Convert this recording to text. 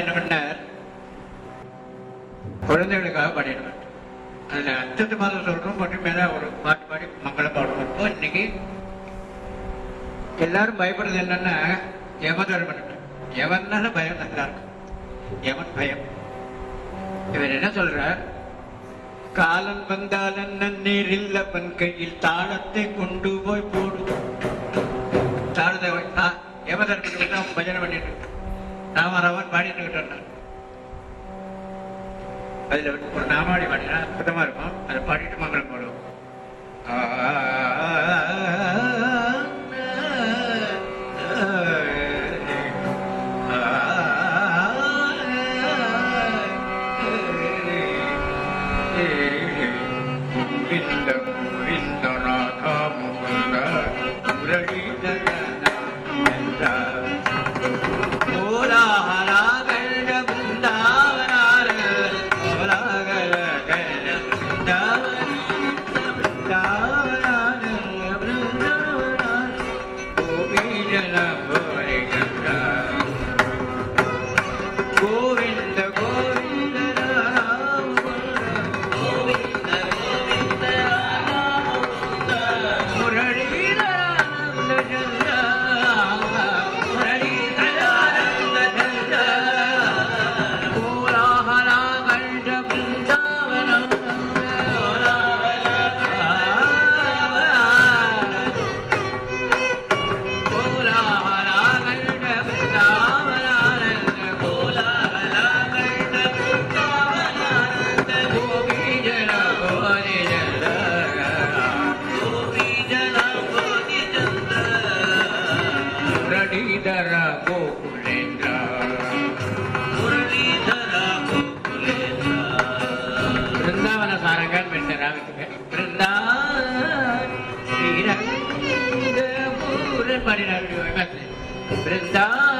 என்ன பண்ணார்? குழந்தைகளுக்காக பாடினார் அதுல அத்தத்து மாதம் சொல்றோம் மட்டும் மேல ஒரு பாட்டு பாடி மங்கள பாடுவோம் இப்போ இன்னைக்கு எல்லாரும் பயப்படுறது என்னன்னா யமதர்மன் எவனால பயம் நல்லா இருக்கும். எவன் பயம்? இவர் என்ன சொல்றார்? காலன் வந்தாலன் நன்னீர் இல்லப்பன் கையில் தாளத்தை கொண்டு போய் போடு. தாளத்தை வை- நான் பஜனை பண்ணிட்டு ராமராமன் ராமராவன் பாடிட்டு இருந்தான் அதுல ஒரு நாமாடி பாடினா அற்புதமா இருக்கும் அதை பாடிட்டு மங்களம் போடுவோம் Govind 亲了 Marina Rubio, me parece.